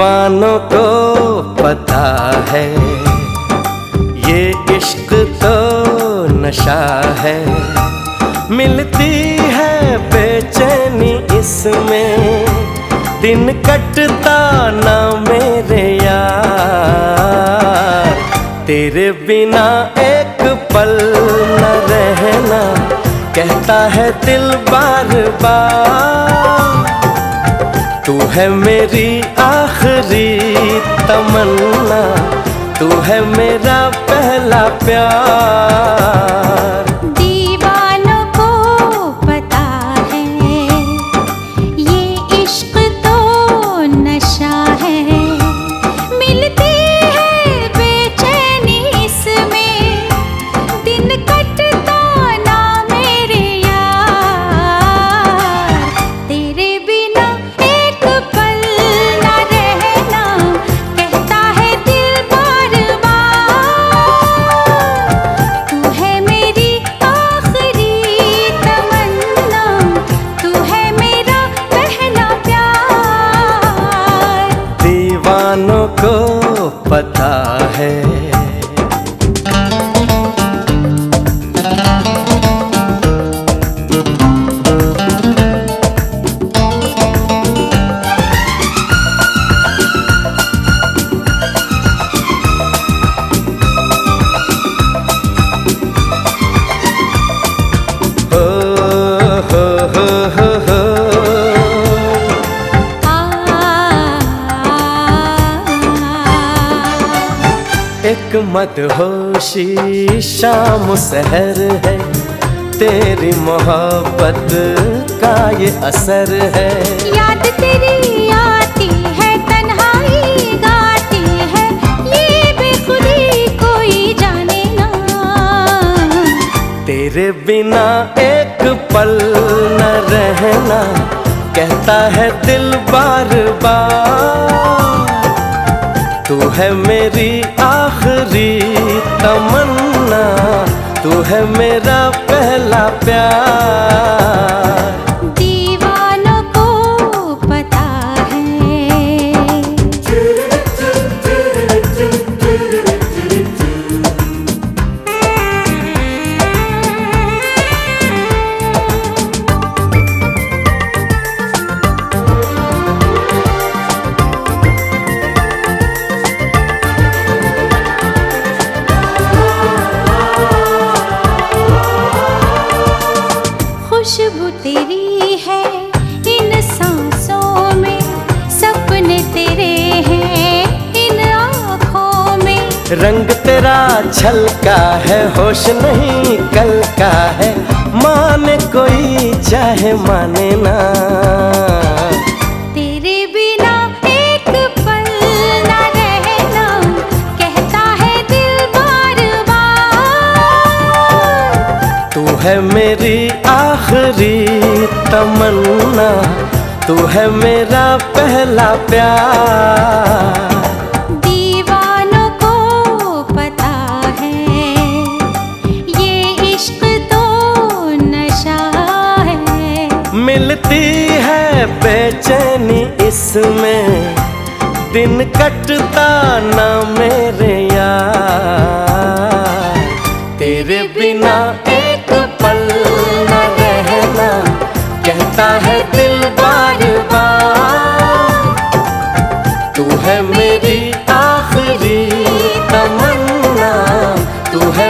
दीवानों को पता है, ये इश्क तो नशा है। मिलती है बेचैनी इसमें, दिन कटता ना मेरे यार। तेरे बिना एक पल न रहना, कहता है दिल बार बार। तू है मेरी आखिरी तमन्ना तू है मेरा पहला प्यार। पता है। एक मदहोशी शाम सहर है। तेरी मोहब्बत का ये असर है। याद तेरी आती है तन्हाई गाती है। ये बेखुदी कोई जाने ना। तेरे बिना एक पल न रहना कहता है दिल बार बार। तू है मेरी आखिरी तमन्ना तू है मेरा पहला प्यार। रंग तेरा छलका है होश नहीं कल का है माने कोई चाहे माने ना। तेरे बिना एक पल न रहना कहता है दिल बार बार तू है मेरी आखिरी तमन्ना तू है मेरा पहला प्यार। मिलती है बेचैनी इसमें। दिन कटता ना मेरे यार। तेरे बिना एक पल न रहना, कहता है दिल बार बार तू है मेरी आखिरी तमन्ना, तू है